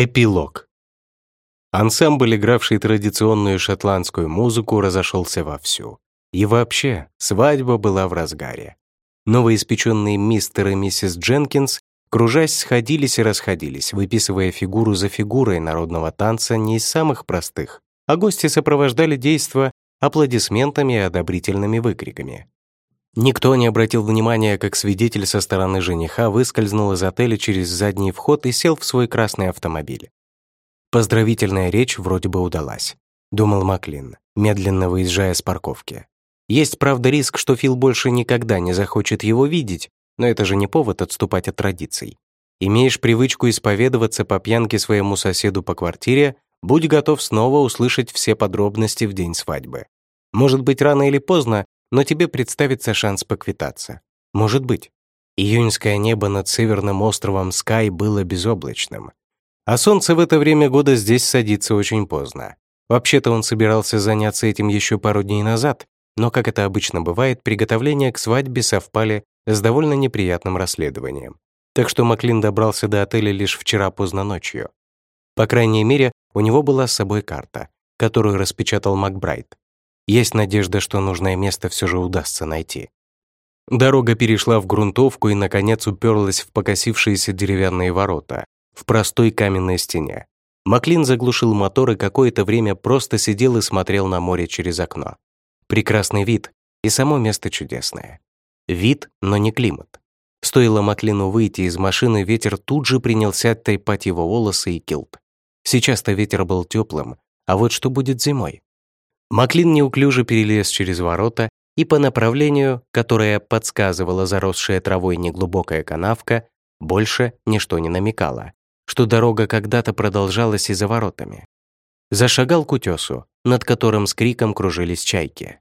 Эпилог. Ансамбль, игравший традиционную шотландскую музыку, разошелся вовсю. И вообще, свадьба была в разгаре. Новоиспеченные мистер и миссис Дженкинс, кружась, сходились и расходились, выписывая фигуру за фигурой народного танца не из самых простых, а гости сопровождали действо аплодисментами и одобрительными выкриками. Никто не обратил внимания, как свидетель со стороны жениха выскользнул из отеля через задний вход и сел в свой красный автомобиль. Поздравительная речь вроде бы удалась, думал Маклин, медленно выезжая с парковки. Есть, правда, риск, что Фил больше никогда не захочет его видеть, но это же не повод отступать от традиций. Имеешь привычку исповедоваться по пьянке своему соседу по квартире, будь готов снова услышать все подробности в день свадьбы. Может быть, рано или поздно но тебе представится шанс поквитаться. Может быть. Июньское небо над северным островом Скай было безоблачным. А солнце в это время года здесь садится очень поздно. Вообще-то он собирался заняться этим еще пару дней назад, но, как это обычно бывает, приготовления к свадьбе совпали с довольно неприятным расследованием. Так что Маклин добрался до отеля лишь вчера поздно ночью. По крайней мере, у него была с собой карта, которую распечатал Макбрайт. Есть надежда, что нужное место все же удастся найти. Дорога перешла в грунтовку и, наконец, уперлась в покосившиеся деревянные ворота, в простой каменной стене. Маклин заглушил мотор и какое-то время просто сидел и смотрел на море через окно. Прекрасный вид, и само место чудесное. Вид, но не климат. Стоило Маклину выйти из машины, ветер тут же принялся трепать его волосы и килт. Сейчас-то ветер был теплым, а вот что будет зимой? Маклин неуклюже перелез через ворота и по направлению, которое подсказывала заросшая травой неглубокая канавка, больше ничто не намекало, что дорога когда-то продолжалась и за воротами. Зашагал к утесу, над которым с криком кружились чайки.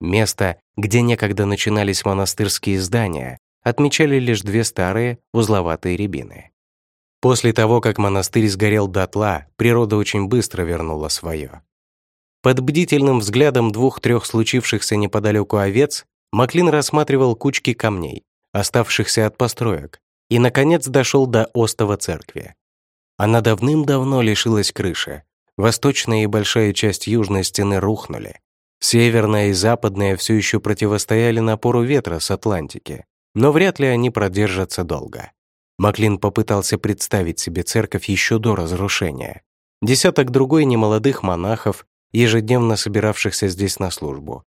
Место, где некогда начинались монастырские здания, отмечали лишь две старые узловатые рябины. После того, как монастырь сгорел дотла, природа очень быстро вернула свое. Под бдительным взглядом двух-трех случившихся неподалеку овец Маклин рассматривал кучки камней, оставшихся от построек, и, наконец, дошел до остова церкви. Она давным-давно лишилась крыши. Восточная и большая часть южной стены рухнули. Северная и западная все еще противостояли напору ветра с Атлантики, но вряд ли они продержатся долго. Маклин попытался представить себе церковь еще до разрушения. Десяток другой немолодых монахов, ежедневно собиравшихся здесь на службу.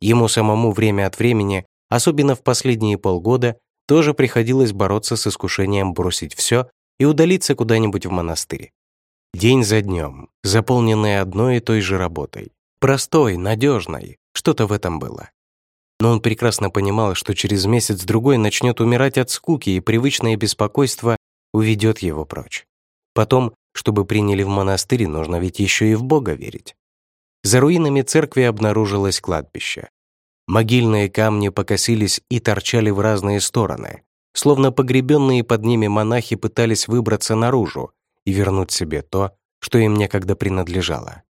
Ему самому время от времени, особенно в последние полгода, тоже приходилось бороться с искушением бросить все и удалиться куда-нибудь в монастырь. День за днем, заполненный одной и той же работой. Простой, надежной, что-то в этом было. Но он прекрасно понимал, что через месяц-другой начнет умирать от скуки, и привычное беспокойство уведет его прочь. Потом, чтобы приняли в монастырь, нужно ведь еще и в Бога верить. За руинами церкви обнаружилось кладбище. Могильные камни покосились и торчали в разные стороны, словно погребенные под ними монахи пытались выбраться наружу и вернуть себе то, что им некогда принадлежало.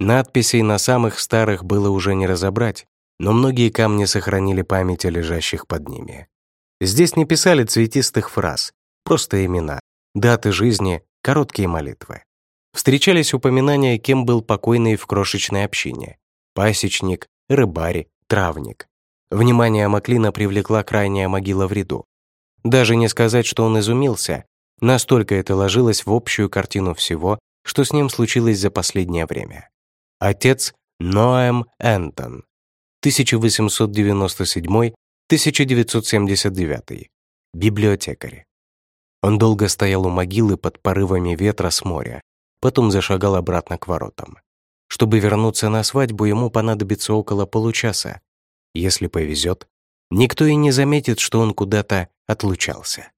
Надписей на самых старых было уже не разобрать, но многие камни сохранили память о лежащих под ними. Здесь не писали цветистых фраз, просто имена, даты жизни, короткие молитвы. Встречались упоминания, кем был покойный в крошечной общине. Пасечник, рыбарь, травник. Внимание Маклина привлекла крайняя могила в ряду. Даже не сказать, что он изумился, настолько это ложилось в общую картину всего, что с ним случилось за последнее время. Отец Ноэм Энтон, 1897-1979, библиотекарь. Он долго стоял у могилы под порывами ветра с моря, потом зашагал обратно к воротам. Чтобы вернуться на свадьбу, ему понадобится около получаса. Если повезет, никто и не заметит, что он куда-то отлучался.